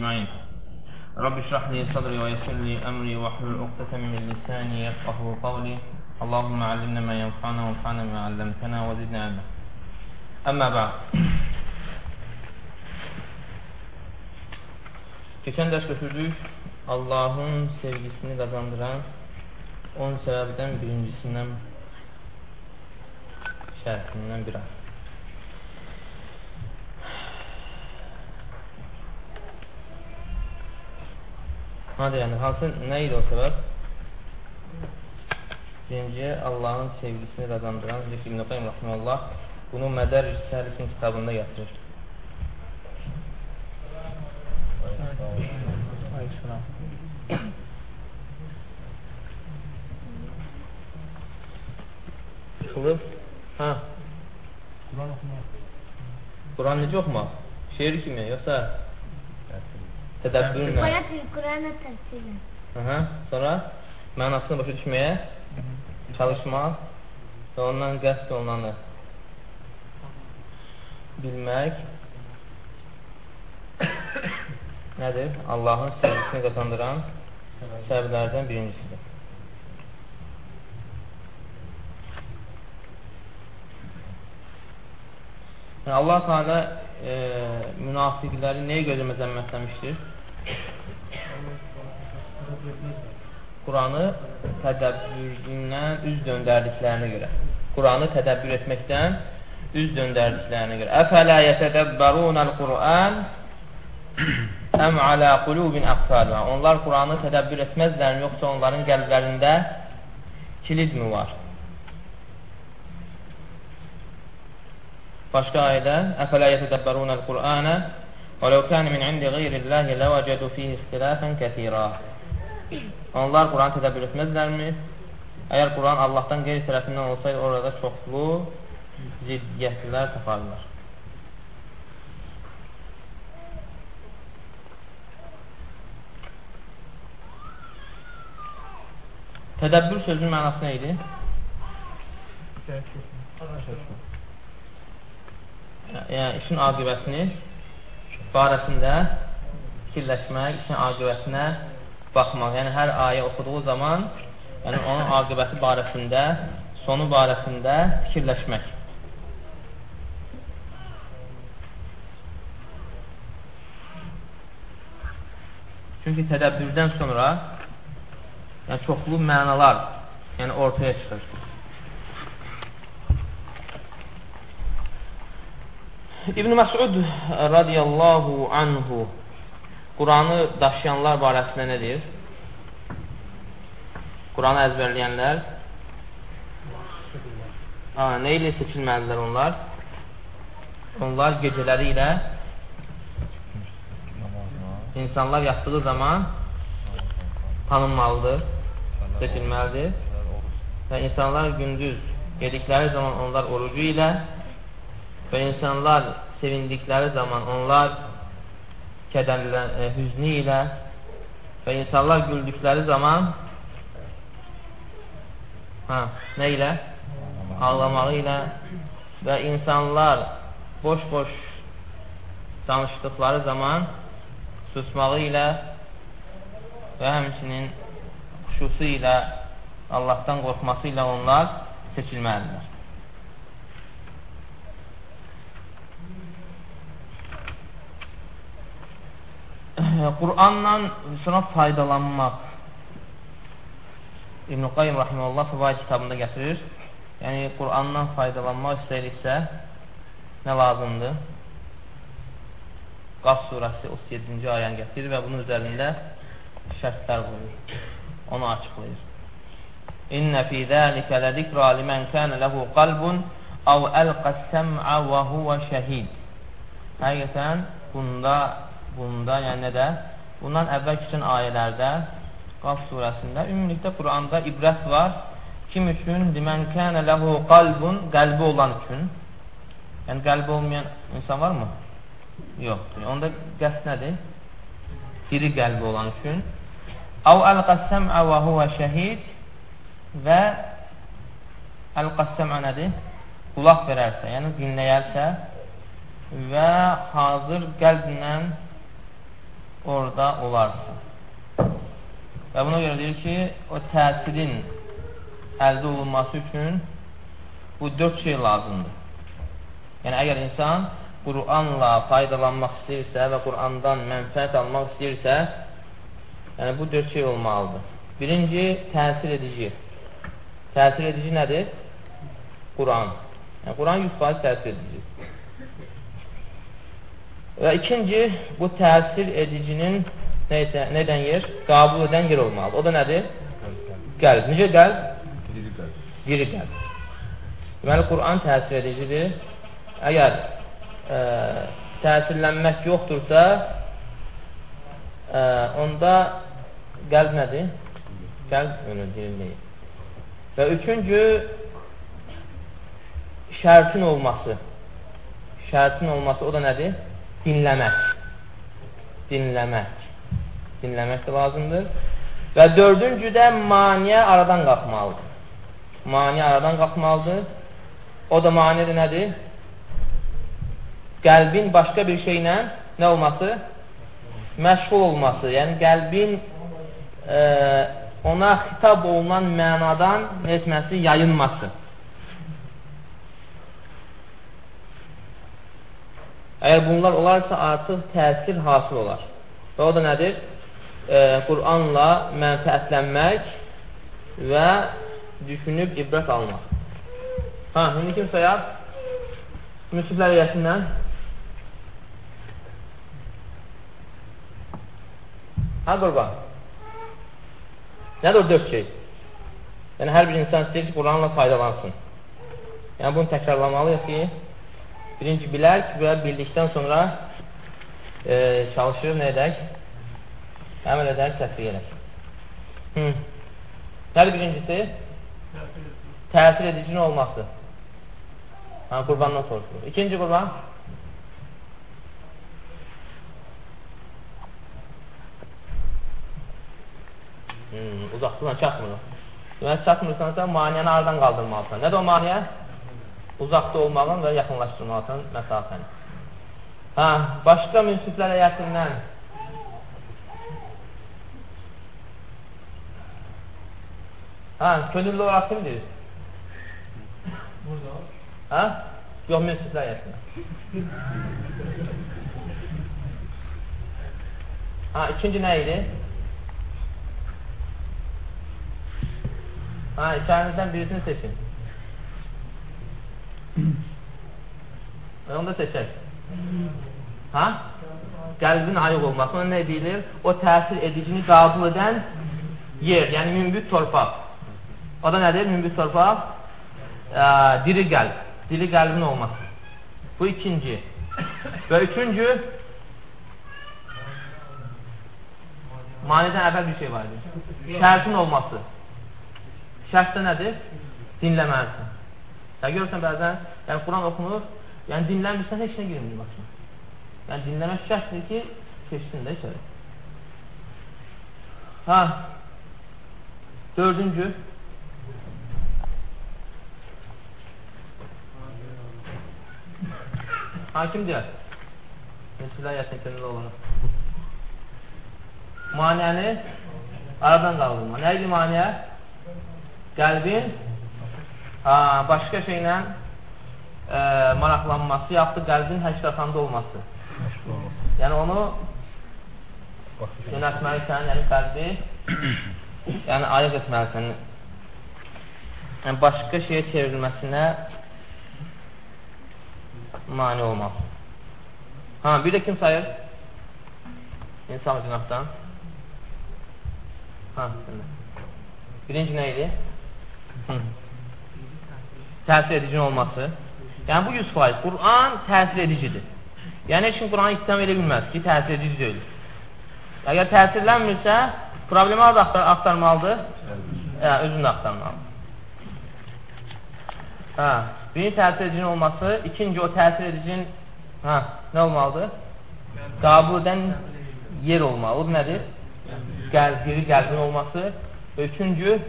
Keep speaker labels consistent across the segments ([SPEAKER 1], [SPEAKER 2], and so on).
[SPEAKER 1] أجمعين رب اشرح لي صدري ويسر لي أمري واحلل عقدة من لساني يفقه قولي اللهم علمنا ما ينفعنا وانفعنا ما علمتنا وزدنا علما أما بعد Keçən dərs götürdük Allahın sevgisini qazandıran 10 səbəbdən birincisindən şərhindən bir Hadi yəni, hansı, nə idi o səbəb? Birinci, Allahın sevgisini qazandıran Zülk İbn-i Qayyum Rahmanullah bunu Mədər Risalisin kitabında yatırır. Yıxılıb? Hə? Quran oxumaq. Quran necə oxumaq? Şeir kimi, yoxsa? Tədəbbürlə.
[SPEAKER 2] Qoyat Quranı tərtillə.
[SPEAKER 1] Aha, sonra mənasını başa düşməyə çalışmaq və ondan qəsd olunanı bilmək nədir? Allahın sevgisini qazandıran səbəblərdən birincisidir. Yəni, Allah Teala e, münafiqləri nəyə görə məzəmmətləmişdir? Quranı tədəbbüründən üz döndərdiklərinə görə. Quranı tədəbbür etməkdən üz döndərdiklərinə görə. Əfələ yətədəbbərunəl Qur'an əm alə qulubin əqfəlvə. Onlar Quranı tədəbbür etməzlər, yoxsa onların qəlblərində kilid mi var? Başqa ayədə Əfələ yətədəbbərunəl Qur'anə və ləv kəni min indi qeyrillahi ləvəcədu fihi ixtilafən kəthira Onlar Quran tədəbbür etməzlərmi? Əgər Quran Allahdan qeyri tərəfindən olsaydı, orada çoxlu ziddiyyətlər taparlar. Tədəbbür sözünün mənası nə idi? Yəni, işin aqibətini barəsində fikirləşmək, işin aqibətinə baxmaq. Yəni, hər ayə oxuduğu zaman yəni, onun aqibəti barəsində, sonu barəsində fikirləşmək. Çünki tədəbbürdən sonra yəni, çoxlu mənalar yəni, ortaya çıxır. İbn Məsud radiyallahu anhu Quranı daşıyanlar barəsində nə deyir? Quranı əzbərləyənlər ha, nə ilə seçilməlidirlər onlar? Onlar gecələri ilə insanlar yatdığı zaman tanınmalıdır, seçilməlidir və insanlar gündüz yedikləri zaman onlar orucu ilə və insanlar sevindikləri zaman onlar kədərlə, e, hüznü ilə və insanlar güldükləri zaman hə, nə ilə? Ağlamağı ilə və insanlar boş-boş danışdıqları zaman susmağı ilə və həmçinin xuşusu ilə Allahdan qorxması ilə onlar seçilməlidirlər. Quranla sonra faydalanmaq İbn-i Qayyum Rahiməllah Fəvaid kitabında gətirir. Yəni, Qurandan faydalanmaq istəyiriksə nə lazımdır? Qaf surəsi 37-ci ayəni gətirir və bunun üzərində şərtlər qoyur. Onu açıqlayır. İnnə fi zəlikə ləzikrə limən kənə ləhu qalbun əv əlqəs-səm'ə və huvə şəhid. Həqiqətən, bunda bunda, yəni nədə? Bundan əvvəl keçən ayələrdə Qaf surəsində ümumilikdə Quranda ibrət var. Kim üçün? Limən kənə ləhu qalbun qəlbi olan üçün. Yəni qəlbi olmayan insan varmı? Yox. Onda qəst nədir? Diri qəlbi olan üçün. Əv əlqəssəm'ə və huvə şəhid və əlqəssəm'ə nədir? Qulaq verərsə, yəni dinləyərsə və hazır qəlblə orada olarsa. Və buna görə deyir ki, o təsirin əldə olunması üçün bu dörd şey lazımdır. Yəni, əgər insan Quranla faydalanmaq istəyirsə və Qurandan mənfəət almaq istəyirsə, yəni bu dörd şey olmalıdır. Birinci, təsir edici. Təsir edici nədir? Quran. Yəni, Quran 100% təsir edici. Və ikinci, bu təsir edicinin neysə, nədən yer? Qabul edən yer olmalıdır. O da nədir? Qəlb. Necə qəlb? Diri qəlb. Diri qəlb. Deməli, Quran təsir edicidir. Əgər ə, e, təsirlənmək yoxdursa, ə, e, onda qəlb nədir? Qəlb ölür, dirilməyir. Və üçüncü, şərtin olması. Şərtin olması o da nədir? Dinləmək. Dinləmək. Dinləmək də lazımdır. Və dördüncü də maniyə aradan qalxmalıdır. Maniyə aradan qalxmalıdır. O da maniyə də nədir? Qəlbin başqa bir şeylə nə olması? Məşğul olması. Yəni, qəlbin e, ona xitab olunan mənadan etməsi, yayınması. Əgər bunlar olarsa, artıq təsir hasil olar. Və o da nədir? E, Quranla mənfəətlənmək və düşünüb ibrət almaq. Ha, indi kim sayar? Müsiflər yəsindən. Ha, qurban. Nədir o dörd şey? Yəni, hər bir insan istəyir ki, Quranla faydalansın. Yəni, bunu təkrarlamalıyıq ki, Birinci bilər ki, və bildikdən sonra e, çalışır nə edək? Əməl edək, tətbiq edək. Hı. Nədir birincisi? Təsir edicinin olması. Ha, qurbandan soruşulur. İkinci qurban? Hmm, uzaqlıqla çatmır. Deməli, çatmırsansa, maniyəni aradan qaldırmalısan. Nədir o maniyə? Uzaqda olmağın və yaxınlaşdırmaqın məsafəni. Hə, başqa münsiflər həyətindən Hə, könüllü olaraq kimdir? Burada. Hə? Yox, münsiflər həyətindən. Hə, ikinci nə idi? Hə, içərinizdən birisini seçin. Və onda seçək. Ha? Qəlbin ayıq olması. Ona nə deyilir? O təsir edicini qabul edən yer, yəni mümbit torpaq. O da nədir? Mümbit torpaq? Ə, diri qəlb. Diri qəlbin olması. Bu ikinci. Və üçüncü manidən əvvəl bir şey var idi. Şərtin olması. Şərt də nədir? Dinləməlisin. Ya görürsən bəzən, yəni Quran oxunur, yəni dinlənmirsən, heç nə girmir başına. Yəni dinləmək şərtdir ki, keçsin də içəri. Ha, dördüncü, hakim deyər, Nesilər yəsəklərində olaraq. Maniyəni aradan qaldırma. Nə idi maniyə? Qəlbin ha, başqa şeylə e, maraqlanması, yaxud da qəlbin həşrəfanda olması. Yəni onu yönətməlisən, yəni qəlbi yəni ayıq etməlisən. Yəni başqa şeyə çevrilməsinə mani olmaz. Ha, bir də kim sayır? İnsan günahdan. Ha, birinci nə idi? Hı təsir edici olması. Yəni, bu 100%. Quran təsir edicidir. Yəni, heç kim Quranı ittiham edə bilməz ki, təsir edici deyil. Əgər təsirlənmirsə, problemi arada axtar axtarmalıdır? Hə, özünü axtarmalıdır. Hə, birinci təsir edicinin olması, ikinci o təsir edicinin hə, nə olmalıdır? Qabul edən yer olmalı. O nədir? Qəl, biri qəlbin olması. Üçüncü,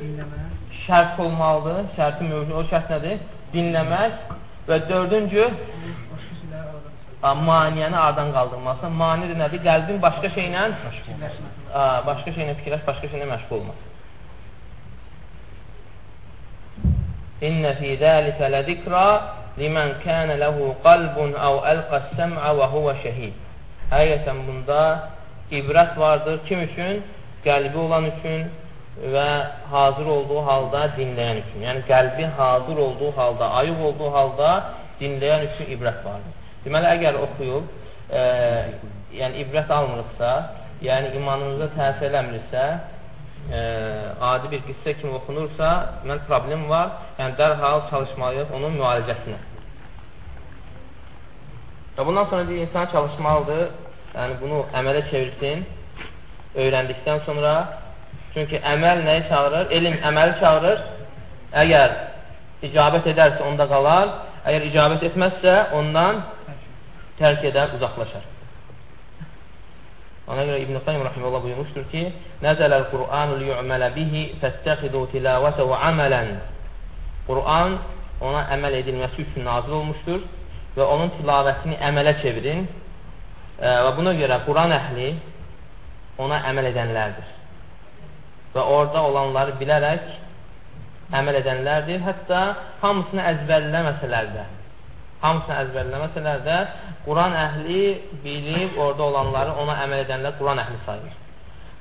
[SPEAKER 1] şərt olmalıdır. Şərti mövcud. O şərt nədir? Dinləmək. Və dördüncü, maniyəni aradan qaldırması. Mani də nədir? Qəlbin başqa şeylə başqa şeylə fikirləş, başqa şeylə məşğul olması. İnnə fi zəlikə ləzikrə limən kənə ləhu qalbun əv əlqəs səm'ə və huvə şəhid. Həqiqətən bunda ibrət vardır. Kim üçün? Qəlbi olan üçün və hazır olduğu halda dinləyən üçün. Yəni, qəlbi hazır olduğu halda, ayıq olduğu halda dinləyən üçün ibrət vardır. Deməli, əgər oxuyub, e, yəni ibrət almırıqsa, yəni imanımıza təsir eləmirsə, e, adi bir qissə kimi oxunursa, deməli, problem var. Yəni, dərhal çalışmalıyıq onun müalicəsinə. Və bundan sonra bir insan çalışmalıdır, yəni bunu əmələ çevirsin, öyrəndikdən sonra, çünki əməl nəyi çağırır? Elm əməli çağırır. Əgər icabət edərsə, onda qalar. Əgər icabət etməzsə, ondan tərk edər, uzaqlaşar. Ona görə İbn-i Qayyum Rahimullah buyurmuşdur ki, Nəzələl Qur'anu liyu'mələ bihi fəstəxidu tilavətəvə əmələn Qur'an ona əməl edilməsi üçün nazil olmuşdur və onun tilavətini əmələ çevirin və buna görə Quran əhli ona əməl edənlərdir. Və orada olanları bilərək əməl edənlərdir. Hətta hamısını əzbərləməsələr də, hamısını əzbərləməsələr də Quran əhli bilib orada olanları ona əməl edənlər Quran əhli sayılır.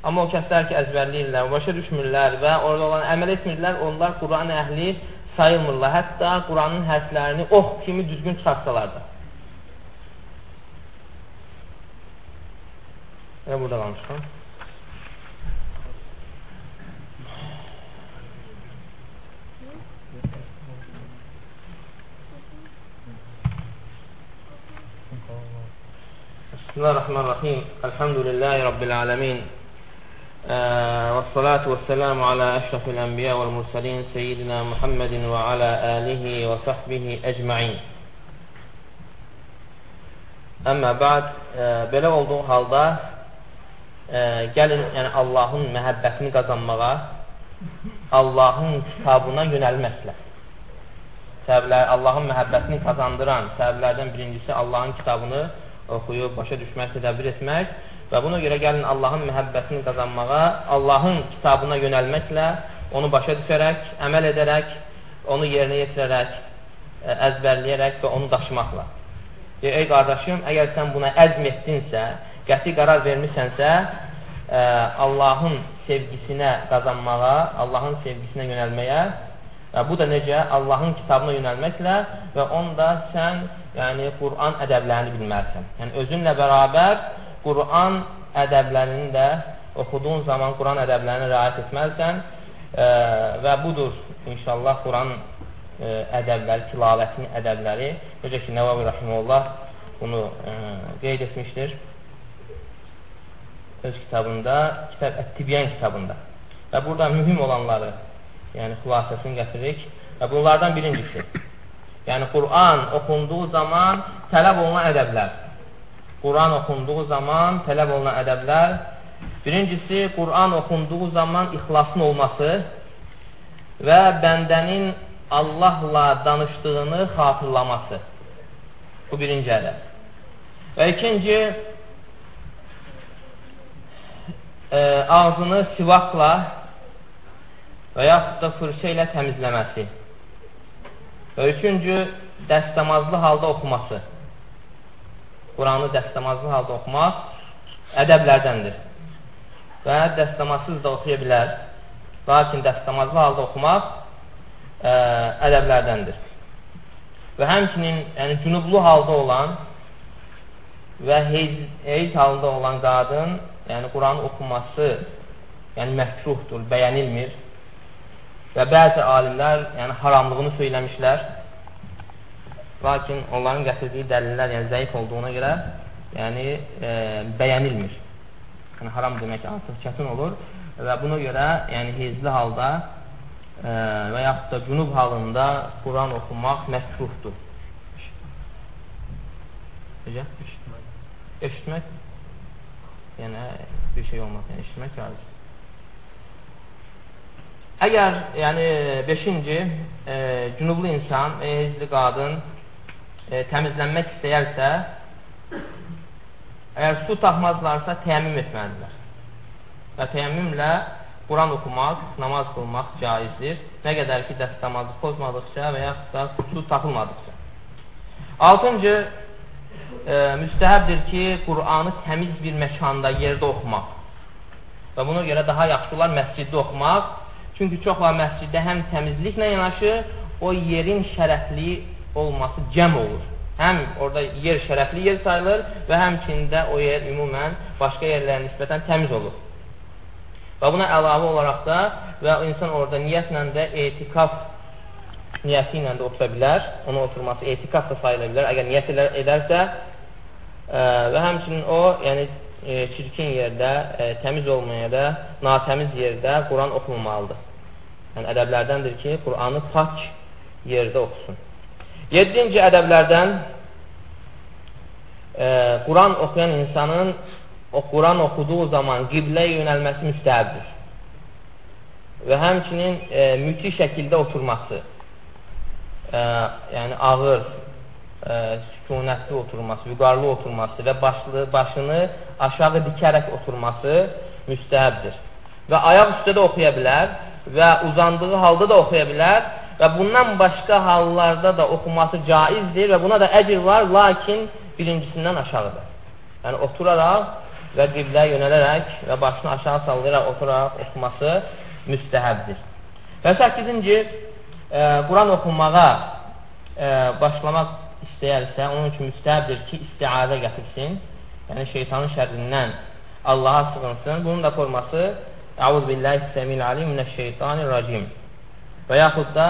[SPEAKER 1] Amma o kəslər ki, əzbərləyirlər, başa düşmürlər və orada olan əməl etmirlər, onlar Quran əhli sayılmırlar. Hətta Quranın hərflərini ox kimi düzgün çıxartsalar da. Və burada qalmışam. Bismillahirrahmanirrahim. Elhamdülillahi Rabbil alemin. Ee, Vessalatu vesselamu ala eşrafil enbiya vel mursalin seyyidina Muhammedin ve ala alihi ve sahbihi ecma'in. Əmmə bəd, e, belə olduğu halda e, gəlin yəni Allahın məhəbbətini qazanmağa, Allahın kitabına yönəlməklə. Səbəblər, Allahın məhəbbətini qazandıran səbəblərdən birincisi Allahın kitabını qazanmağa oxuyub, başa düşmək, tədəbbür etmək Və buna görə gəlin Allahın məhəbbətini qazanmağa, Allahın kitabına yönəlməklə, onu başa düşərək, əməl edərək, onu yerinə yetirərək, e, əzbərləyərək və onu daşımaqla. Deyir, ey qardaşım, əgər sən buna əzm etdinsə, qəti qərar vermisənsə, ə, e, Allahın sevgisinə qazanmağa, Allahın sevgisinə yönəlməyə və bu da necə? Allahın kitabına yönəlməklə və onda sən yəni, Quran ədəblərini bilməlisən. Yəni, özünlə bərabər Quran ədəblərini də oxuduğun zaman Quran ədəblərini rəayət etməlisən e, və budur inşallah Quran e, ədəbləri, tilavətinin ədəbləri. Necə ki, Nəvavi Rahimullah bunu e, qeyd etmişdir öz kitabında, kitab Ət-Tibyan kitabında. Və burada mühüm olanları, yəni xülasəsini gətiririk və bunlardan birincisi, yəni Quran oxunduğu zaman tələb olunan ədəblər. Quran oxunduğu zaman tələb olunan ədəblər birincisi, Quran oxunduğu zaman ixlasın olması və bəndənin Allahla danışdığını xatırlaması. Bu birinci ədəb. Və ikinci, e, ağzını sivaqla və yaxud da fırça ilə təmizləməsi. Və üçüncü, dəstəmazlı halda oxuması. Quranı dəstəmazlı halda oxumaq ədəblərdəndir. Və dəstəmazsız da oxuya bilər. Lakin dəstəmazlı halda oxumaq ə, ədəblərdəndir. Və həmçinin yəni, cünublu halda olan və heyz halında olan qadın, yəni Quranı oxuması yəni məhkruhdur, bəyənilmir. Və bəzi alimlər yəni haramlığını söyləmişlər. Lakin onların gətirdiyi dəlillər yəni zəif olduğuna görə yəni e, bəyənilmir. Yəni haram demək artıq çətin olur və buna görə yəni hezli halda e, və yaxud da cünub halında Quran oxumaq məkruhdur. Necə? Eşitmək. Eşitmək? Yəni bir şey olmaz, yəni eşitmək lazım. Əgər yəni 5-ci e, cünublu insan, hezli qadın e, təmizlənmək istəyərsə, Əgər su tapmazlarsa, təyəmmüm etməlidirlər. Və təyəmmümlə Quran oxumaq, namaz qılmaq caizdir. Nə qədər ki, dəst namazı pozmadıqca və yaxud da su tapılmadıqca. Altıncı, e, müstəhəbdir ki, Quranı təmiz bir məkanda, yerdə oxumaq. Və buna görə daha yaxşı olar məsciddə oxumaq. Çünki çox var məsciddə həm təmizliklə yanaşı, o yerin şərəfli olması cəm olur. Həm orada yer şərəfli yer sayılır və həmçində o yer ümumən başqa yerlərə nisbətən təmiz olur. Və buna əlavə olaraq da və insan orada niyyətlə də etikaf niyyəti ilə də otura bilər. Onun oturması etikaf da sayıla bilər. Əgər niyyət edərsə ə, və həmçinin o, yəni e, çirkin yerdə, e, təmiz olmaya da, natəmiz yerdə Quran oxunmalıdır. Yəni ədəblərdəndir ki, Quranı pak yerdə oxusun. Yeddinci ədəblərdən e, Quran oxuyan insanın o Quran oxuduğu zaman qibləyə yönəlməsi müstəhəbdir. Və həmçinin e, müti şəkildə oturması, e, yəni ağır, e, sükunətli oturması, vüqarlı oturması və başlı, başını aşağı dikərək oturması müstəhəbdir. Və ayaq üstə də oxuya bilər və uzandığı halda da oxuya bilər və bundan başqa hallarda da oxuması caizdir və buna da əcr var, lakin birincisindən aşağıdır. Yəni, oturaraq və qiblə yönələrək və başını aşağı sallayaraq oturaraq oxuması müstəhəbdir. Və 8-ci, e, Quran oxunmağa e, başlamaq istəyərsə, onun üçün müstəhəbdir ki, istiadə gətirsin, yəni şeytanın şərrindən Allaha sığınsın. Bunun da forması Əuz billahi səmil alim minəşşeytanirracim və yaxud da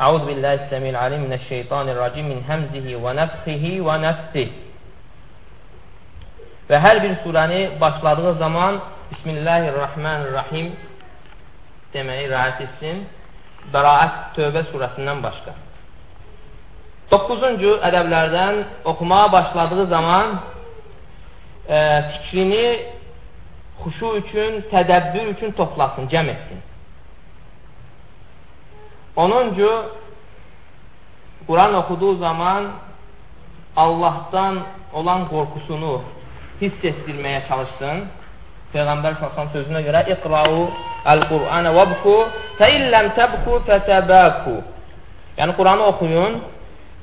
[SPEAKER 1] Əuz billahi səmil alim minəşşeytanirracim min həmzihi və nəfxihi və nəfsih Və hər bir surəni başladığı zaman Bismillahirrahmanirrahim deməyi rəayət etsin. Bəraət Tövbə surəsindən başqa. 9-cu ədəblərdən oxumağa başladığı zaman e, fikrini xuşu üçün, tədəbbür üçün toplasın, cəm etsin. 10-cu Quran oxuduğu zaman Allahdan olan qorxusunu hiss etdirməyə çalışsın. Peyğəmbər sallallahu sözünə görə iqra'u el-Qur'ana vabku fe illem tabku fetabaku. Yəni Quranı oxuyun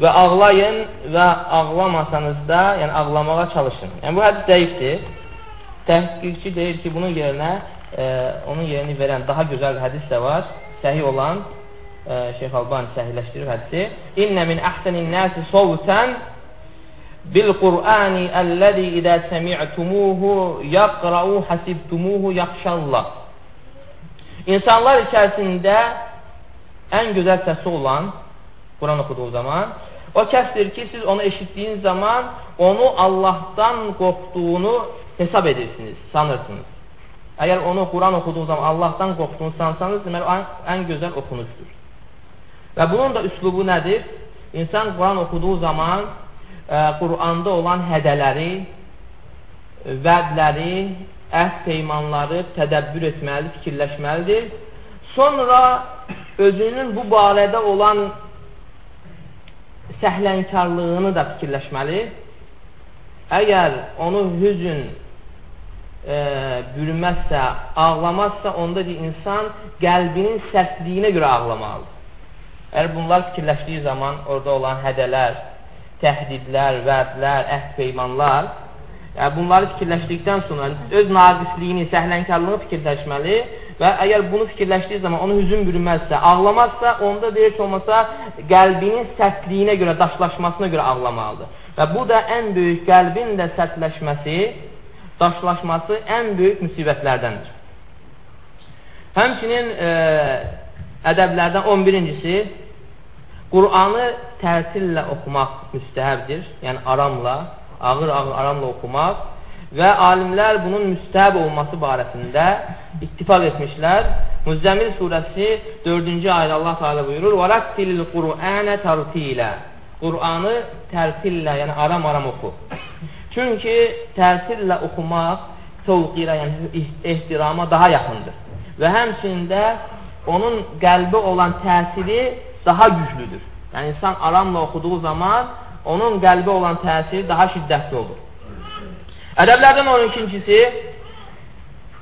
[SPEAKER 1] və ağlayın və ağlamasanız da, yəni ağlamağa çalışın. Yəni bu hədis zəifdir. Təhqiqçi deyir ki, bunun yerinə e, onun yerini verən daha gözəl hədis də var. Səhih olan e, Şeyx Albani səhihləşdirir hədisi. İnnə min əhsənin nəsi sovtən bil-Qur'ani əlləzi idə səmi'tumuhu yaqra'u hasibtumuhu yaxşallah. İnsanlar içərisində ən gözəl səsi olan Quran oxuduğu zaman o kəsdir ki, siz onu eşitdiyiniz zaman onu Allahdan qorxduğunu hesab edirsiniz, sanırsınız. Əgər onu Quran oxuduğu zaman Allahdan qorxduğunu sansanız, deməli, ən gözəl oxunuşdur. Və bunun da üslubu nədir? İnsan Quran oxuduğu zaman Quranda olan hədələri, vədləri, əhd peymanları tədəbbür etməlidir, fikirləşməlidir. Sonra özünün bu barədə olan səhlənkarlığını da fikirləşməli. Əgər onu hüzün e, bürünməzsə, ağlamazsa, onda ki, insan qəlbinin sərtliyinə görə ağlamalıdır. Əgər bunlar fikirləşdiyi zaman orada olan hədələr, təhdidlər, vədlər, əhd peymanlar yəni bunları fikirləşdikdən sonra öz naqisliyini, səhlənkarlığını fikirləşməli və əgər bunu fikirləşdiyi zaman onu hüzün bürünməzsə, ağlamazsa, onda deyir ki, olmasa qəlbinin sərtliyinə görə, daşlaşmasına görə ağlamalıdır. Və bu da ən böyük qəlbin də sərtləşməsi, daşlaşması ən böyük müsibətlərdəndir. Həmçinin e, ədəblərdən 11-incisi Qur'anı tərtillə oxumaq müstəhəbdir, yəni aramla, ağır-ağır aramla oxumaq və alimlər bunun müstəhəb olması barəsində ittifaq etmişlər. Müzzəmil surəsi 4-cü ayədə Allah Teala buyurur: "Varattilil Qur'ane tərtilə." Qur'anı tərtillə, yəni aram-aram oxu. Çünki tərtillə oxumaq təvqirə, yəni ehtirama daha yaxındır. Və həmçində onun qəlbi olan təsiri daha güclüdür. Yəni, insan aramla oxuduğu zaman onun qəlbi olan təsiri daha şiddətli olur. Ədəblərdən onun ikincisi,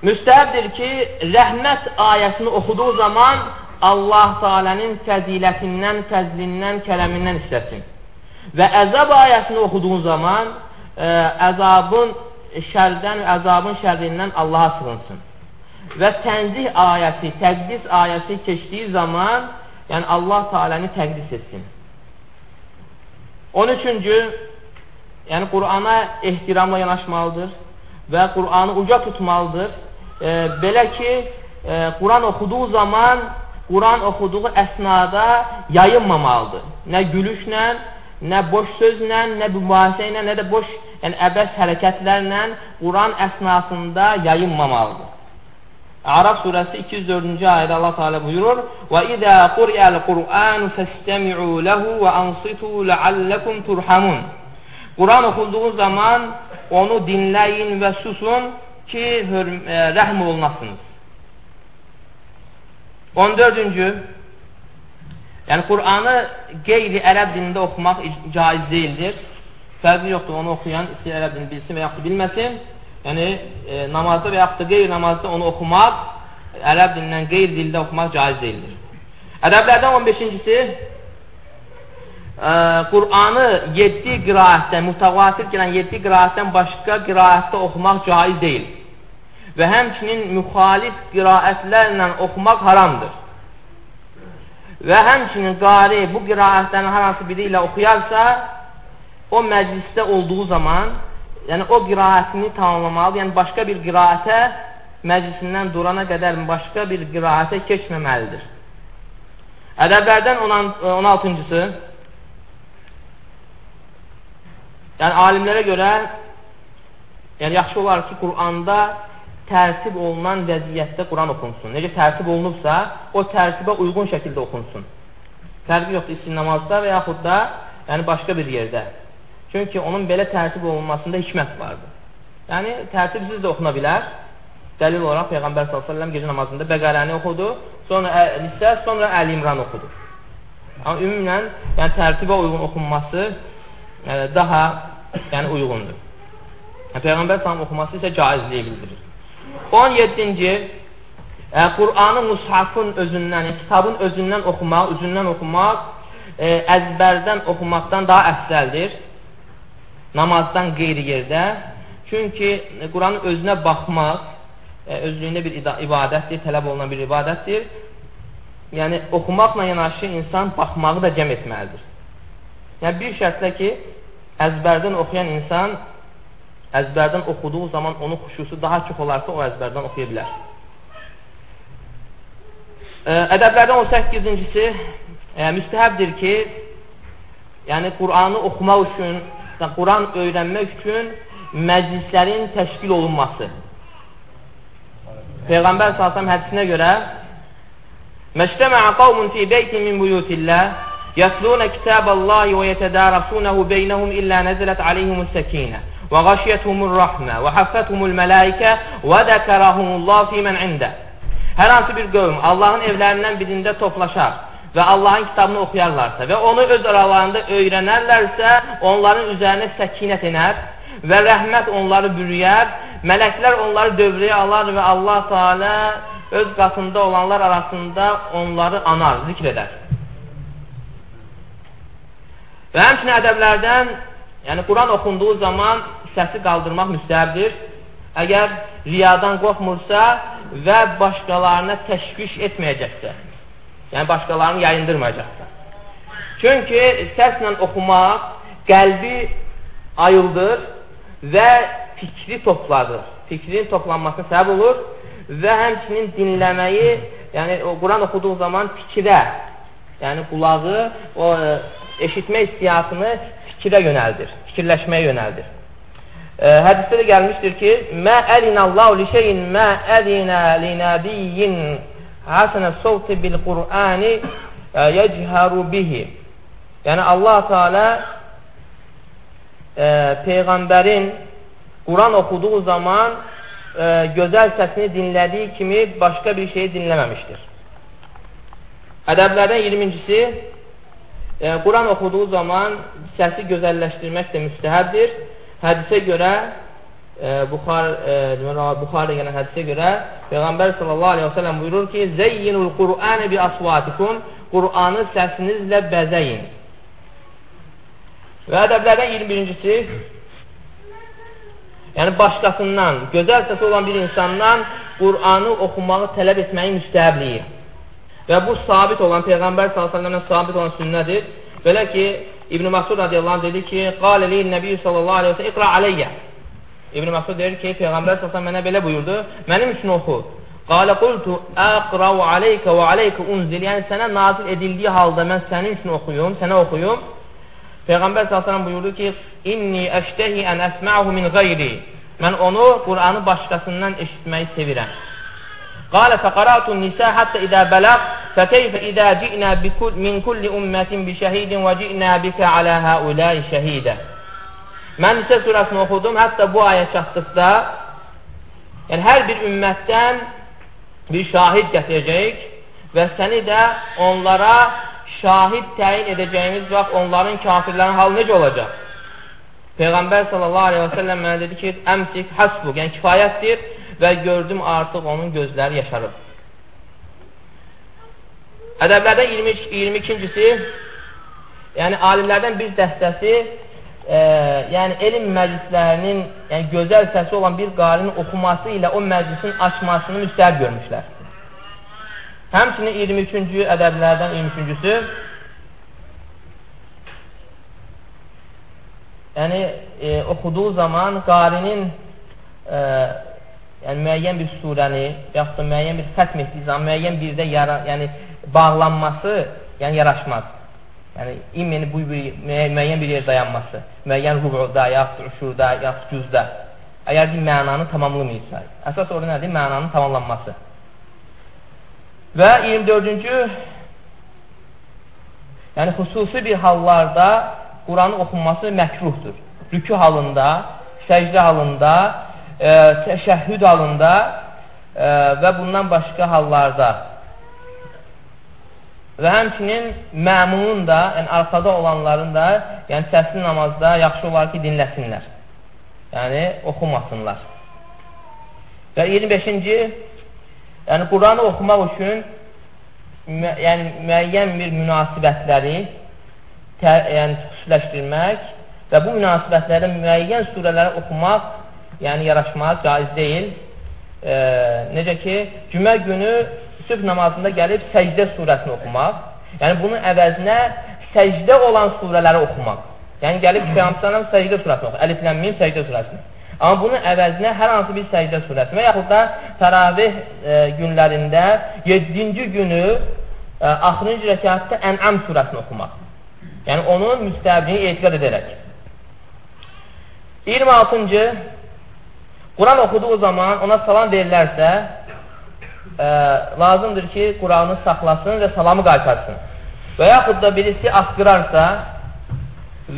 [SPEAKER 1] müstəhəbdir ki, rəhmət ayəsini oxuduğu zaman Allah Teala'nın fəzilətindən, fəzlindən, kələmindən istəsin. Və əzab ayəsini oxuduğun zaman ə, əzabın şərdən, əzabın şərrindən Allaha sığınsın. Və tənzih ayəsi, təqdis ayəsi keçdiyi zaman, yəni Allah Teala'nı təqdis etsin. 13-cü, yəni Qur'ana ehtiramla yanaşmalıdır və Qur'anı uca tutmalıdır. E, belə ki, e, Quran oxuduğu zaman Quran oxuduğu əsnada yayınmamalıdır. Nə gülüşlə, nə boş sözlə, nə mübahisə ilə, nə də boş yəni əbəs hərəkətlərlə Quran əsnasında yayınmamalıdır. Araf surəsi 204-cü ayədə Allah Teala buyurur: "Və izə quriyəl Qur'an fəstəmi'u lehu və ansitu la'allakum turhamun." Quran oxunduğu zaman onu dinləyin və susun ki, e, rəhm olunasınız. 14-cü Yəni Qur'anı qeyri ərəb dilində oxumaq caiz deyildir. Fərqi yoxdur, onu oxuyan istəyir ərəb dilini bilsin və yaxud bilməsin. Yəni e, namazda və yaxud da qeyri namazda onu oxumaq, ərəb dilindən qeyri dildə oxumaq caiz deyildir. Ədəblərdən 15-incisi Qur'anı 7 qiraətdən, mütəvatir gələn 7 qiraətdən başqa qiraətdə oxumaq caiz deyil. Və həmçinin müxalif qiraətlərlə oxumaq haramdır. Və həmçinin qari bu qiraətlərin hər hansı biri ilə oxuyarsa, o məclisdə olduğu zaman, yəni o qiraətini tamamlamalı, yəni başqa bir qiraətə məclisindən durana qədər başqa bir qiraətə keçməməlidir. Ədəblərdən 16-cısı Yəni, alimlərə görə yəni, yaxşı olar ki, Quranda tərtib olunan vəziyyətdə Quran oxunsun. Necə tərtib olunubsa, o tərtibə uyğun şəkildə oxunsun. Fərqi yoxdur istin namazda və yaxud da yəni, başqa bir yerdə. Çünki onun belə tərtib olunmasında hikmət vardır. Yəni, tərtibsiz də oxuna bilər. Dəlil olaraq Peyğəmbər s.ə.v gecə namazında Bəqərəni oxudu, sonra Nisə, sonra Əli İmran oxudu. Amma ümumən, yəni tərtibə uyğun oxunması yəni, daha yəni, uyğundur. Yəni, Peyğəmbər salam oxuması isə caizliyi bildirir. 17-ci e, Qur'anı mushafın özündən, yəni, kitabın özündən oxumaq, üzündən oxumaq e, əzbərdən oxumaqdan daha əfsəldir. Namazdan qeyri yerdə. Çünki e, Quranın özünə baxmaq e, özlüyündə bir ibadətdir, tələb olunan bir ibadətdir. Yəni, oxumaqla yanaşı insan baxmağı da cəm etməlidir. Yəni, bir şərtlə ki, əzbərdən oxuyan insan əzbərdən oxuduğu zaman onun xuşusu daha çox olarsa o əzbərdən oxuya bilər. Ədəblərdən 18-incisi e, müstəhəbdir ki, yəni Quranı oxumaq üçün, Quran öyrənmək üçün məclislərin təşkil olunması. Peyğəmbər s.ə.v hədisinə görə Məştəməə qavmun fi beytin min buyutillah يتلون كتاب الله ويتدارسونه بينهم إلا نزلت عليهم السكينة və qaşiyyətumur rəhmə və haffətumul mələikə və dəkərəhumullah fi mən ində. Hər hansı bir qövm Allahın evlərindən birində toplaşar və Allahın kitabını oxuyarlarsa və onu öz aralarında öyrənərlərsə, onların üzərinə səkinət inər və rəhmət onları bürüyər, mələklər onları dövrəyə alar və Allah Teala öz qatında olanlar arasında onları anar, zikr edər. Və həmçinin ədəblərdən yəni Quran oxunduğu zaman səsi qaldırmaq müstəhəbdir. Əgər riyadan qorxmursa və başqalarına təşviş etməyəcəksə, yəni başqalarını yayındırmayacaqsa. Çünki səslə oxumaq qəlbi ayıldır və fikri topladır. Fikrin toplanmasına səbəb olur və həmçinin dinləməyi, yəni Quran oxuduğu zaman fikrə, yəni qulağı o eşitmə hissiyatını fikrə yönəldir, fikirləşməyə yönəldir. E, hədisdə də gəlmişdir ki, Mə əlinəllahu li şeyin mə əlinə li nəbiyyin həsənə sovti bil Qur'ani e, yechəru bihi. Yəni, Allah Teala e, Peyğəmbərin Quran oxuduğu zaman e, gözəl səsini dinlədiyi kimi başqa bir şeyi dinləməmişdir. Ədəblərdən 20-cisi e, Quran oxuduğu zaman səsi gözəlləşdirmək də müstəhəbdir. Hədisə görə e, Buxar, e, Buxarə gələn hədisə görə Peyğəmbər sallallahu aleyhi və səlləm buyurur ki, Zeyyinul Qur'anı bi asvatikum Qur'anı səsinizlə bəzəyin. Və ədəblərdən 21-cisi yəni başqasından, gözəl səsi olan bir insandan Qur'anı oxumağı tələb etməyi müstəhəbliyi. Və bu sabit olan, Peyğəmbər s.ə.və sabit olan sünnədir. Belə ki, İbn-i Məsud radiyallahu anh dedi ki, Qalə liyin nəbi sallallahu aleyhi və səlləm, iqra aleyyə. İbn-i Məsud deyir ki, Peyğəmbər s.ə.və mənə belə buyurdu, mənim üçün oxu. Qalə qultu, əqrau aleykə və aleykə unzil. Yəni, sənə nazil edildiyi halda mən sənin üçün oxuyum, sənə oxuyum. Peyğəmbər s.ə.v buyurdu ki, İnni əştəhi ən əsməhu min qeyri. Mən onu, Qur'anı başqasından eşitməyi sevirəm. Qalə fəqaratu nisə həttə idə bələq fəkeyfə idə ci'nə min kulli ümmətin bi şəhidin və ci'nə bikə alə həuləyi şəhidə. Mən Nisə surəsini oxudum, hətta bu ayə çatdıqda, yəni hər bir ümmətdən bir şahid gətirəcəyik və səni də onlara şahid təyin edəcəyimiz vaxt onların kafirlərin halı necə olacaq? Peyğəmbər sallallahu aleyhi və səlləm mənə dedi ki, əmsik həsbuk, yəni kifayətdir və gördüm artıq onun gözləri yaşarıb. Ədəblərdən 20, 22-cisi, yəni alimlərdən bir dəstəsi, e, yəni elm məclislərinin yəni gözəl səsi olan bir qarinin oxuması ilə o məclisin açmasını müstəhəb görmüşlər. Həmçinin 23-cü ədəblərdən 23-cüsü yəni e, oxuduğu zaman qarinin e, yəni müəyyən bir surəni yaxud da müəyyən bir xətm etdiyi zaman müəyyən birdə yara, yəni bağlanması yəni yaraşmaz. Yəni immeni bu bir müəyyən bir yer dayanması, müəyyən rubuda, yaxud üşurda, yaxud cüzdə. Əgər ki, mənanı tamamlamayırsa. Əsas orada nədir? Mənanın tamamlanması. Və 24-cü yəni xüsusi bir hallarda Quranı oxunması məkruhdur. Rükü halında, səcdə halında, e, təşəhhüd halında e, və bundan başqa hallarda və həmçinin məmunun da, yəni arxada olanların da, yəni səsli namazda yaxşı olar ki, dinləsinlər. Yəni, oxumasınlar. Və 25-ci Yəni, Quranı oxumaq üçün mü yəni, müəyyən bir münasibətləri tə, yəni, xüsusiləşdirmək və bu münasibətlərdə müəyyən surələri oxumaq yəni, yaraşmaz, caiz deyil. E, necə ki, cümə günü sübh namazında gəlib səcdə surəsini oxumaq, yəni bunun əvəzinə səcdə olan surələri oxumaq. Yəni, gəlib Peyğəmbər səcdə surəsini oxumaq, əliflənməyim səcdə surəsini. Amma bunun əvəzinə hər hansı bir səcdə surəsi və yaxud da təravih e, günlərində 7-ci günü e, axırıncı rəkatda Ən'am surəsini oxumaq. Yəni, onun müstəbliyini etiqat edərək. 26-cı Quran oxuduğu zaman ona salam verilərsə, e, lazımdır ki, Quranı saxlasın və salamı qaytarsın. Və yaxud da birisi asqırarsa,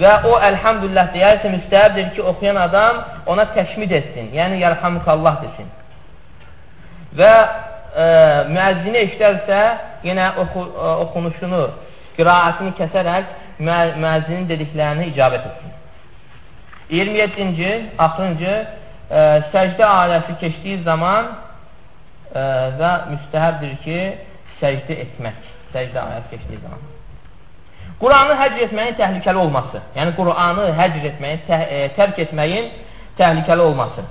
[SPEAKER 1] və o əlhamdülillah deyərsə müstəhəbdir ki, oxuyan adam ona təşmid etsin, yəni yarhamukallah desin. Və e, müəzzini eşlərsə, yenə oxu, e, oxunuşunu, qiraətini kəsərək müə, müəzzinin dediklərini icabət etsin. 27-ci, axırıncı, e, səcdə aləsi keçdiyi zaman e, və müstəhəbdir ki, səcdə etmək, səcdə aləsi keçdiyi zaman. Quranı həcr etməyin təhlükəli olması. Yəni, Quranı həcr etməyin, tə, e, tərk etməyin təhlükəli olması.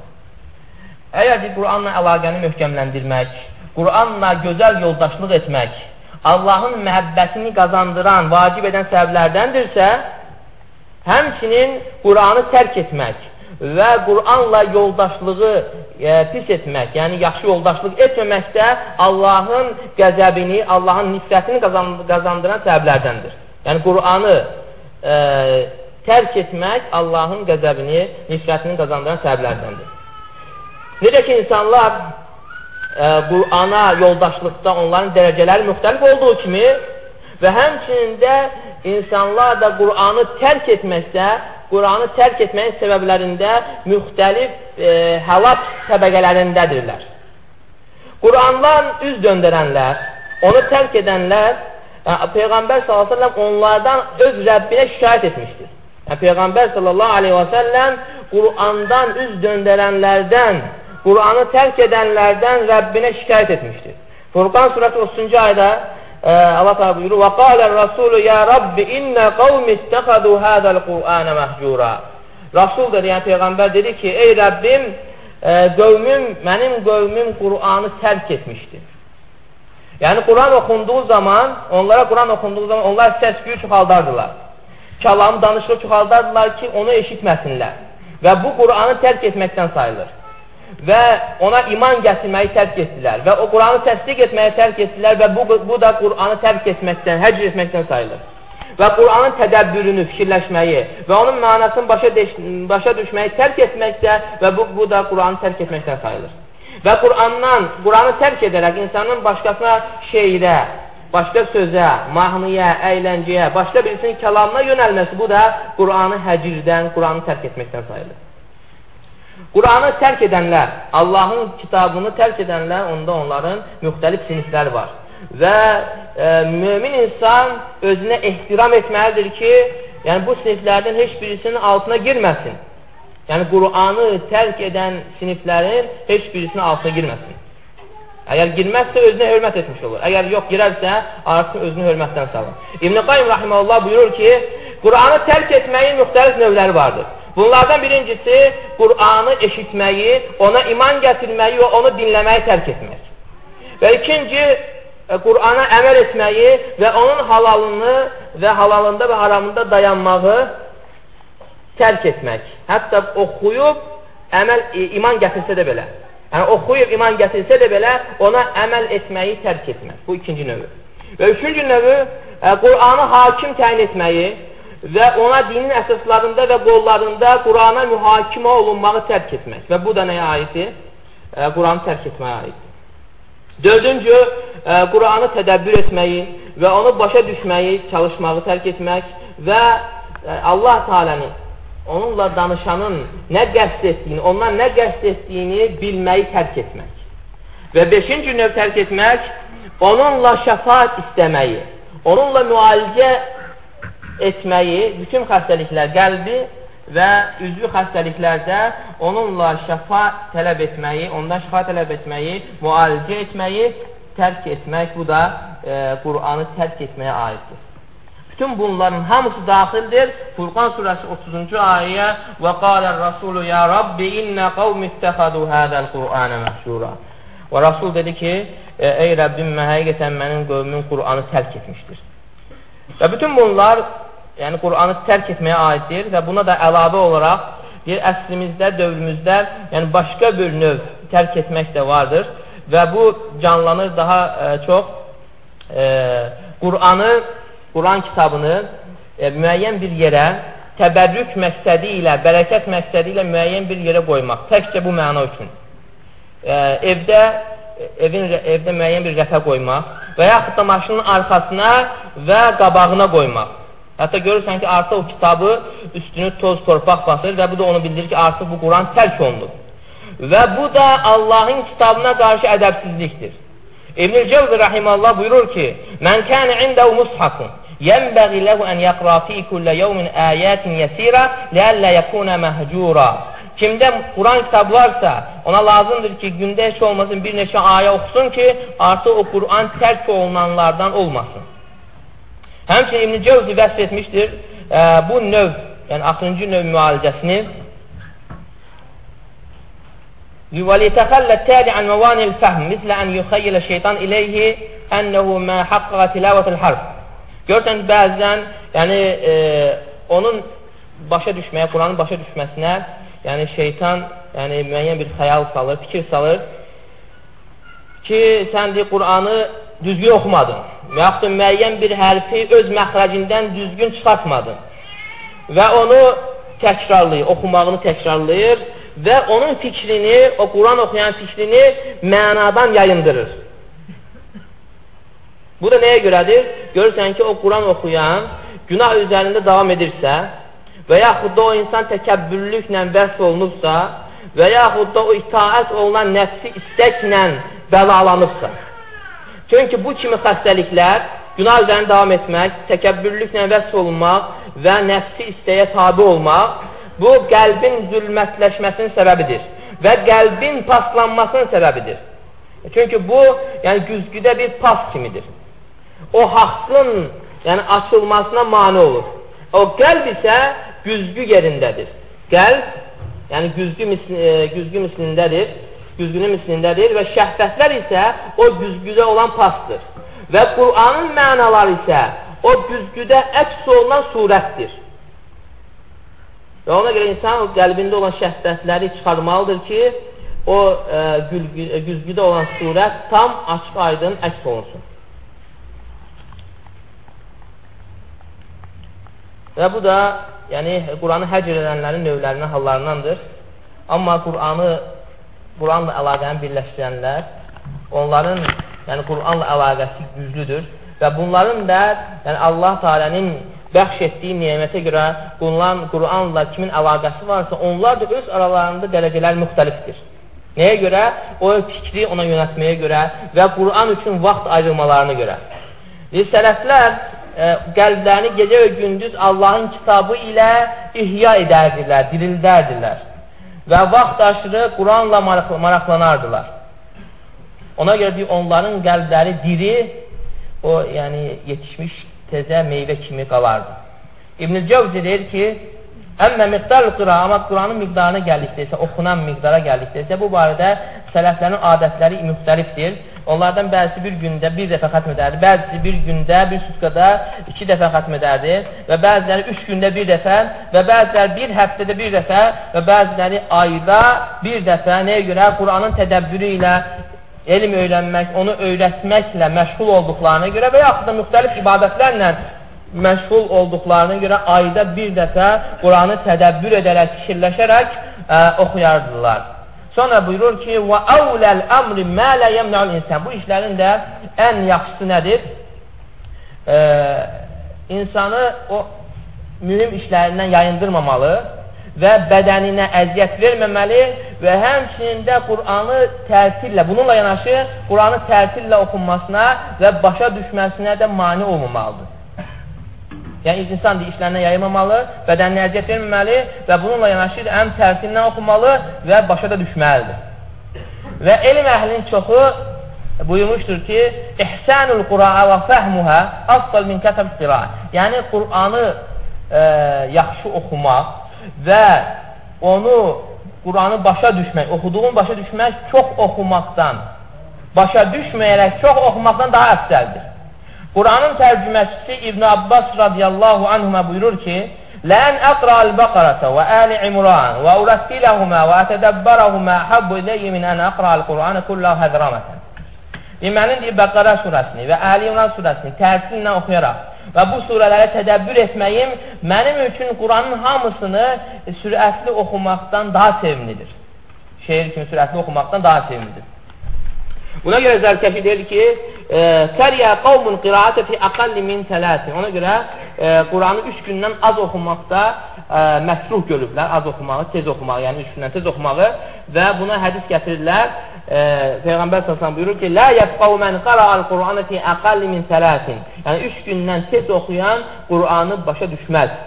[SPEAKER 1] Əgər ki, Quranla əlaqəni möhkəmləndirmək, Quranla gözəl yoldaşlıq etmək, Allahın məhəbbətini qazandıran, vacib edən səbəblərdəndirsə, həmçinin Quranı tərk etmək və Quranla yoldaşlığı e, pis etmək, yəni yaxşı yoldaşlıq etməməkdə Allahın qəzəbini, Allahın nifrətini qazandıran səbəblərdəndir. Yəni, Qur'anı e, tərk etmək Allahın qəzəbini, nifrətini qazandıran səbəblərdəndir. Necə ki, insanlar e, Qur'ana yoldaşlıqda onların dərəcələri müxtəlif olduğu kimi və həmçinin də insanlar da Qur'anı tərk etməkdə, Qur'anı tərk etməyin səbəblərində müxtəlif e, həlak təbəqələrindədirlər. Qur'andan üz döndərənlər, onu tərk edənlər Peyğəmbər s.ə.v onlardan öz Rəbbinə şikayət etmişdir. Yəni, Peyğəmbər aleyhi və səlləm Qur'andan üz döndərənlərdən, Qur'anı tərk edənlərdən Rəbbinə şikayət etmişdir. Furqan surəsi 30-cu ayda e, Allah təala buyurur: "Və qalə Rasulu ya Rabbi inna qavmi ittəxadu hadal Qur'ana mahjura." Rasul dedi, yəni peyğəmbər dedi ki, ey Rəbbim, e, qövmüm, mənim qövmüm Qur'anı tərk etmişdir. Yəni Quran oxunduğu zaman, onlara Quran oxunduğu zaman onlar səs-küyü çoxaldardılar. Kəlamı danışıq çoxaldardılar ki, onu eşitməsinlər. Və bu Quranı tərk etməkdən sayılır. Və ona iman gətirməyi tərk etdilər. Və o Quranı təsdiq etməyi tərk etdilər və bu, bu da Quranı tərk etməkdən, həcr etməkdən sayılır. Və Quranın tədəbbürünü, fikirləşməyi və onun mənasını başa, başa düşməyi tərk etməkdə və bu, bu da Quranı tərk etməkdən sayılır. Və Qurandan, Quranı tərk edərək insanın başqasına şeirə, başqa sözə, mahnıya, əyləncəyə, başqa birisinin kəlamına yönəlməsi bu da Quranı həcirdən, Quranı tərk etməkdən sayılır. Quranı tərk edənlər, Allahın kitabını tərk edənlər, onda onların müxtəlif sinifləri var. Və e, mümin insan özünə ehtiram etməlidir ki, yəni bu siniflərdən heç birisinin altına girməsin. Yəni Quranı tərk edən siniflərin heç birisinin altına girməsin. Əgər girməzsə, özünə hörmət etmiş olur. Əgər yox, girərsə, artıq özünü hörmətdən salır. İbn-i Qayyum Rahiməllah buyurur ki, Qur'anı tərk etməyin müxtəlif növləri vardır. Bunlardan birincisi, Qur'anı eşitməyi, ona iman gətirməyi və onu dinləməyi tərk etmək. Və ikinci, e, Qur'ana əməl etməyi və onun halalını və halalında və haramında dayanmağı tərk etmək. Hətta oxuyub, əməl, e, iman gətirsə də belə. Yəni, oxuyub iman gətirsə də belə, ona əməl etməyi tərk etmək. Bu ikinci növü. Və üçüncü növü, e, Qur'anı hakim təyin etməyi və ona dinin əsaslarında və qollarında Qur'ana mühakimə olunmağı tərk etmək. Və bu da nəyə aiddir? E, Qur'anı tərk etməyə aiddir. Dördüncü, e, Qur'anı tədəbbür etməyi və onu başa düşməyi, çalışmağı tərk etmək və e, Allah Teala'nın onunla danışanın nə qəsd etdiyini, ondan nə qəsd etdiyini bilməyi tərk etmək. Və beşinci növ tərk etmək, onunla şəfaat istəməyi, onunla müalicə etməyi, bütün xəstəliklər, qəlbi və üzvü xəstəliklərdə onunla şəfa tələb etməyi, ondan şəfa tələb etməyi, müalicə etməyi tərk etmək, bu da e, Qur'anı tərk etməyə aiddir. Bütün bunların hamısı daxildir. Furqan surəsi 30-cu ayə və qalər Rasulü ya Rabbi innə qavmi ittəxadu hədəl Qur'anə məhşura. Və Rasul dedi ki, e, ey Rəbbim, həqiqətən mənim qövmüm Qur'anı tərk etmişdir. Və bütün bunlar yəni Qur'anı tərk etməyə aiddir və buna da əlavə olaraq bir əslimizdə, dövrümüzdə yəni başqa bir növ tərk etmək də vardır və bu canlanır daha e, çox e, Qur'anı Quran kitabını e, müəyyən bir yerə təbərrük məqsədi ilə, bərəkət məqsədi ilə müəyyən bir yerə qoymaq. Təkcə bu məna üçün. E, evdə evin evdə müəyyən bir rəfə qoymaq və yaxud da maşının arxasına və qabağına qoymaq. Hətta görürsən ki, artıq o kitabı üstünü toz torpaq basır və bu da onu bildirir ki, artıq bu Quran tərk olunub. Və bu da Allahın kitabına qarşı ədəbsizlikdir. İbn-i Cəvzi Rahimallah buyurur ki, Mən kəni indəu mushafun, yənbəği ləhu ən yəqra fi kullə yevmin əyətin yəsirə, ləəllə yəkunə məhcura. Kimdə Quran kitabı varsa, ona lazımdır ki, gündə heç olmasın bir neçə ayə oxusun ki, artıq o Quran tərk olunanlardan olmasın. Həmçinin İbn-i Cevzi vəsf etmişdir e, bu növ, yəni 6-cı növ müalicəsini وَلِيَتَخَلَّ التَّالِ عَنْ مَوَانِ الْفَهْمِ مِثْلَ أَنْ يُخَيِّلَ الشَّيْطَانِ إِلَيْهِ أَنَّهُ مَا حَقَّقَ تِلَاوَةَ الْحَرْفِ Görürsən, bəzən yəni, e, onun başa düşməyə, Quranın başa düşməsinə yəni şeytan yəni, müəyyən bir xəyal salır, fikir salır ki, sən deyir, Quranı düzgün oxumadın və yaxud da müəyyən bir hərfi öz məxrəcindən düzgün çıxartmadın və onu təkrarlayır, oxumağını təkrarlayır və onun fikrini, o Quran oxuyan fikrini mənadan yayındırır. Bu da nəyə görədir? Görürsən ki, o Quran oxuyan günah üzərində davam edirsə və yaxud da o insan təkəbbürlüklə vəsf olunubsa və yaxud da o itaət olunan nəfsi istəklə bəlalanıbsa. Çünki bu kimi xəstəliklər günah üzərində davam etmək, təkəbbürlüklə vəsf olunmaq və nəfsi istəyə tabi olmaq, bu qəlbin zülmətləşməsinin səbəbidir və qəlbin paslanmasının səbəbidir. Çünki bu, yəni güzgüdə bir pas kimidir. O haqqın yəni açılmasına mane olur. O qəlb isə güzgü yerindədir. Qəlb, yəni güzgü, misli, e, güzgü mislindədir, güzgünün mislindədir və şəhvətlər isə o güzgüdə olan pasdır. Və Qur'anın mənaları isə o güzgüdə əks olunan surətdir. Və ona görə insan qəlbində olan şəhvətləri çıxarmalıdır ki, o e, güzgüdə olan surət tam açıq aydın əks olunsun. Və bu da yəni Quranı həcr edənlərin növlərindən, hallarındandır. Amma Quranı Quranla əlaqəni birləşdirənlər onların yəni Quranla əlaqəsi güclüdür və bunların da yəni Allah Taala'nın bəxş etdiyi nemətə görə bunların Quranla kimin əlaqəsi varsa, onlar da öz aralarında dərəcələr müxtəlifdir. Nəyə görə? O fikri ona yönətməyə görə və Quran üçün vaxt ayrılmalarına görə. Sələflər e, qəlblərini gecə və gündüz Allahın kitabı ilə ihya edərdilər, dirildərdilər və vaxt aşırı Quranla maraqlanardılar. Ona görə deyir, onların qəlbləri diri, o yəni yetişmiş tezə meyvə kimi qalardı. İbn-i Cevzi deyir ki, Əmmə miqdar qıra, amma Quranın miqdarına gəldikdə isə, oxunan miqdara gəldikdə isə, bu barədə sələflərin adətləri müxtəlifdir. Onlardan bəzisi bir gündə bir dəfə xətm edərdi, bəzisi bir gündə, bir sutkada iki dəfə xətm edərdi və bəziləri üç gündə bir dəfə və bəziləri bir həftədə bir dəfə və bəziləri ayda bir dəfə nəyə görə? Quranın tədəbbürü ilə elm öyrənmək, onu öyrətməklə məşğul olduqlarına görə və yaxud da müxtəlif ibadətlərlə məşğul olduqlarına görə ayda bir dəfə Quranı tədəbbür edərək, fikirləşərək ə, oxuyardılar. Sonra buyurur ki, və əvləl əmri mə lə yəmnəul insan. Bu işlərin də ən yaxşısı nədir? Ee, insanı o mühüm işlərindən yayındırmamalı və bədəninə əziyyət verməməli və həmçinin də Qur'anı tərtillə, bununla yanaşı Qur'anı tərtillə oxunmasına və başa düşməsinə də mani olmamalıdır. Yəni, insan işlərindən yayılmamalı, bədəninə əziyyət verməməli və bununla yanaşı ən tərtindən oxumalı və başa da düşməlidir. Və elm əhlinin çoxu buyurmuşdur ki, İhsanul Qura'a və fəhmuhə afdal min kəsəb qira. Yəni, Qur'anı e, yaxşı oxumaq və onu, Qur'anı başa düşmək, oxuduğun başa düşmək çox oxumaqdan, başa düşməyərək çox oxumaqdan daha əfsəldir. Quranın tərcüməçisi İbn Abbas radiyallahu anhuma buyurur ki, və əli İmran və ürəttiləhumə və ətədəbbərəhumə həbbu iləyyi min ən əqra'al Qur'anı kullahu həzramətən. Demənin deyir, Bəqara surəsini və Əli İmran surəsini tərsinlə oxuyaraq və bu surələrə tədəbbür etməyim mənim üçün Quranın hamısını sürətli oxumaqdan daha sevimlidir. Şeir kimi sürətli oxumaqdan daha sevimlidir. Buna görə Zərkəfi deyir ki, Kəriyə qavmun qiraətə fi əqəlli min tələtin. Ona görə e, Quranı üç gündən az oxumaqda e, məhsruh görüblər, az oxumağı, tez oxumağı, yəni üç gündən tez oxumağı və buna hədis gətirirlər. E, Peyğəmbər səsən buyurur ki, Lə yəfqav mən qara'al Quranı fi əqəlli min tələtin. Yəni üç gündən tez oxuyan Quranı başa düşməz.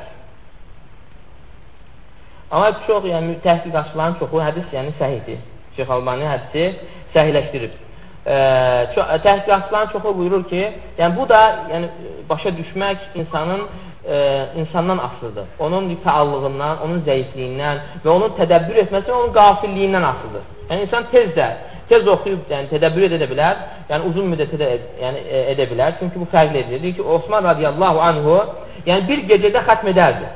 [SPEAKER 1] Amma çox, yəni təhqiqatçıların çoxu hədis yəni səhihdir. Şeyx Albani hədisi səhiləşdirib e, təhqiqatçıların çoxu buyurur ki, yəni bu da yəni, başa düşmək insanın e, insandan asılıdır. Onun fəallığından, onun zəifliyindən və onun tədəbbür etməsi onun qafilliyindən asılıdır. Yəni insan tez də, tez oxuyub yəni, tədəbbür edə bilər, yəni uzun müddət edə, yəni, e, edə bilər. Çünki bu fərqlidir. Deyir ki, Osman radiyallahu anhu yəni bir gecədə xətm edərdi.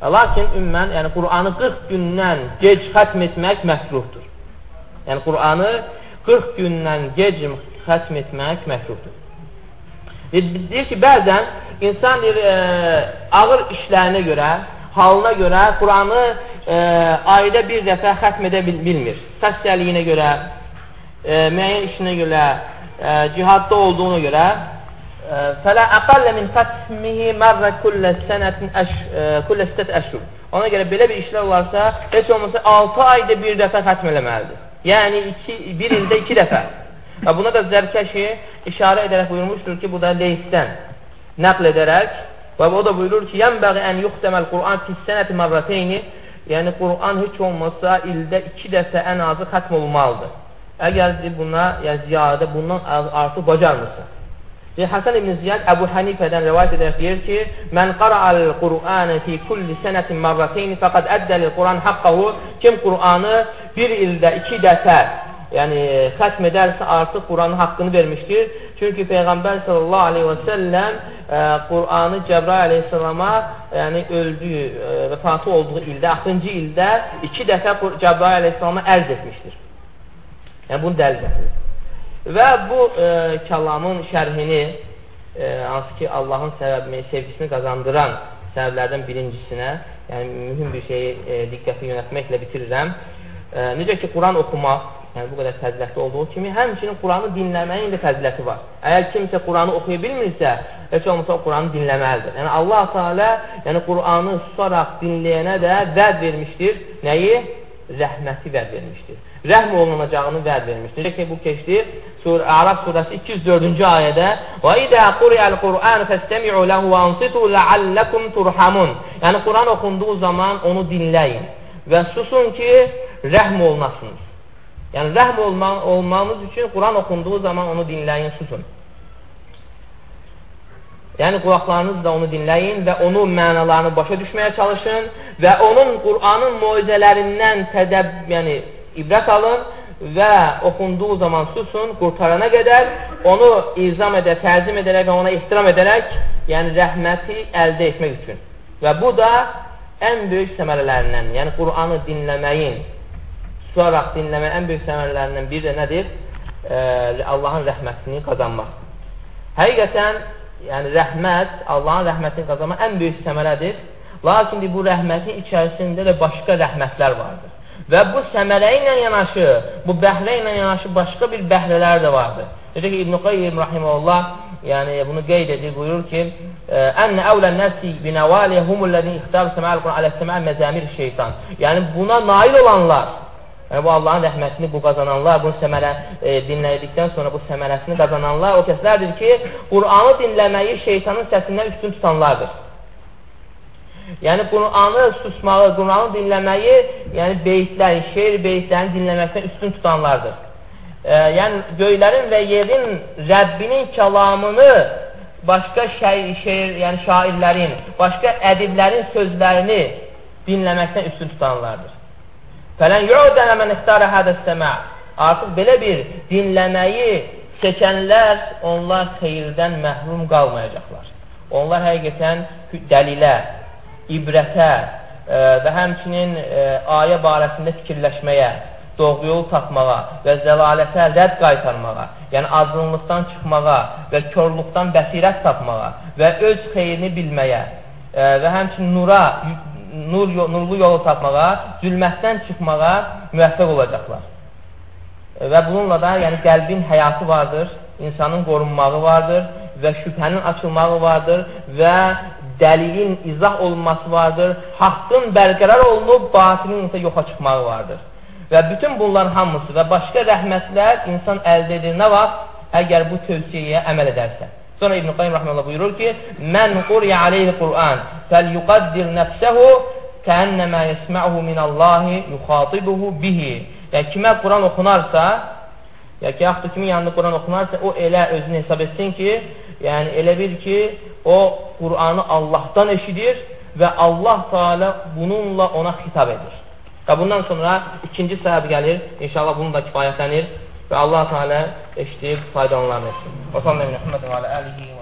[SPEAKER 1] Lakin ümumən, yəni Qur'anı 40 gündən gec xətm etmək məhruhdur. Yəni, Qur'anı 40 gündən gec xətm etmək məhruqdur. Deyir ki, bəzən insan deyir, e, ağır işlərinə görə, halına görə Qur'anı e, ayda bir dəfə xətm edə bil bilmir. Xəstəliyinə görə, e, müəyyən işinə görə, e, cihadda olduğuna görə fələ əqəllə min xətmihi mərrə kullə sənətin əş, e, kullə sitət əşhur. Ona görə belə bir işlər olarsa, heç olmasa 6 ayda bir dəfə xətm eləməlidir. Yəni iki, bir ildə iki dəfə. Və buna da Zərkəşi işarə edərək buyurmuşdur ki, bu da Leysdən nəql edərək və o da buyurur ki, yənbəği ən yuxtəməl Qur'an fissənəti mərrəteyni yəni Qur'an heç olmasa ildə iki dəfə ən azı xətm olmalıdır. Əgər buna, yəni ziyadə bundan artıq bacarmırsa. Həsən ibn Ziyad Əbu Hənifədən rəvayət edərək deyir ki, Mən qara'al Qur'anı fi kulli sənətin mərrəteyni fəqəd əddəlil Qur'an haqqahu Kim Qur'anı bir ildə iki dəfə yəni xətm edərsə artıq Quranın haqqını vermişdir. Çünki Peyğəmbər sallallahu aleyhi və səlləm e, Qur'anı Cəbrail aleyhissalama yəni öldüyü, e, vəfatı olduğu ildə, 6-cı ildə iki dəfə Cəbrail aleyhissalama ərz etmişdir. Yəni bunu dəlil gətirir. Və bu e, kəlamın şərhini e, hansı ki Allahın səbəbini, sevgisini qazandıran səbəblərdən birincisinə, yəni mühüm bir şeyi e, diqqəti yönətməklə bitirirəm. E, necə ki, Quran oxumaq, yəni bu qədər fəzilətli olduğu kimi, həmçinin Quranı dinləməyin də fəziləti var. Əgər kimsə Quranı oxuya bilmirsə, heç olmasa o Quranı dinləməlidir. Yəni Allah Teala yəni Quranı susaraq dinləyənə də vəd vermişdir. Nəyi? Rəhməti vəd vermişdir. Rəhm olunacağını vəd vermişdir. Necə ki, bu keçdi Sur Ərəb surəsi 204-cü ayədə Və idə quriyəl Qur'an fəstəmi'u ləhu və ansitu ləalləkum turhamun Yəni, Quran oxunduğu zaman onu dinləyin və susun ki, rəhm olunasınız. Yəni, rəhm olma, olmamız üçün Quran oxunduğu zaman onu dinləyin, susun. Yəni, qulaqlarınız da onu dinləyin və onun mənalarını başa düşməyə çalışın və onun Quranın muizələrindən tədəb, yəni, ibrət alın və oxunduğu zaman susun, qurtarana qədər onu izam edər, təzim edərək və ona ehtiram edərək, yəni rəhməti əldə etmək üçün. Və bu da ən böyük səmərələrindən, yəni Quranı dinləməyin, susaraq dinləmək ən böyük səmərlərindən biri də nədir? E, Allahın rəhmətini qazanmaq. Həqiqətən, yəni rəhmət, Allahın rəhmətini qazanmaq ən böyük səmərədir. Lakin bu rəhmətin içərisində də başqa rəhmətlər vardır. Və bu səmərə ilə yanaşı, bu bəhrə ilə yanaşı başqa bir bəhrələr də vardır. Necə ki, İbn-i Qayyim Rahiməllah yəni bunu qeyd edir, buyurur ki, Ənə əvlən nəfsi binəvaliyə humulləzin ixtar səməl Quran alə səməl məzəmir şeytan. Yəni buna nail olanlar, Yəni, bu Allahın rəhmətini bu qazananlar, bunu səmərə e, dinlədikdən sonra bu səmərəsini qazananlar o kəslərdir ki, Qur'anı dinləməyi şeytanın səsindən üstün tutanlardır. Yəni, Qur'anı susmağı, Qur'anı dinləməyi, yəni beytləri, şeir beytlərini dinləməkdən üstün tutanlardır. E, yəni, göylərin və yerin Rəbbinin kəlamını başqa şəir, şeir, yəni şairlərin, başqa ədiblərin sözlərini dinləməkdən üstün tutanlardır. Fələn yu'dənə mən ixtarə hədə səmə. Artıq belə bir dinləməyi seçənlər, onlar xeyirdən məhrum qalmayacaqlar. Onlar həqiqətən dəlilə, ibrətə e, və həmçinin e, ayə barəsində fikirləşməyə, doğru yol tapmağa və zəlalətə rədd qaytarmağa, yəni azınlıqdan çıxmağa və körluqdan bəsirət tapmağa və öz xeyrini bilməyə e, və həmçinin nura nur, nurlu yolu tapmağa, zülmətdən çıxmağa müvəffəq olacaqlar. Və bununla da yəni qəlbin həyatı vardır, insanın qorunmağı vardır və şübhənin açılmağı vardır və dəlilin izah olunması vardır, haqqın bərqərar olunub, batilin isə yoxa çıxmağı vardır. Və bütün bunların hamısı və başqa rəhmətlər insan əldə edir nə vaxt? Əgər bu tövsiyəyə əməl edərsə. Sonra İbn-i Qayyum Rəhməllə buyurur ki, Mən quriyə aleyhi Qur'an fəlyuqaddir nəfsəhu kəənnəmə yəsmə'hu minəllahi yuxatibuhu bihi. Yəni, kimə Quran oxunarsa, ya ki, yaxud kimin yanında Quran oxunarsa, o elə özünü hesab etsin ki, yəni elə bil ki, o Quranı Allahdan eşidir və Allah Teala bununla ona xitab edir. Və bundan sonra ikinci səbəb gəlir. İnşallah bunu da kifayətlənir və Allah Teala eşidib faydalanır. Və sallallahu əleyhi və səlləm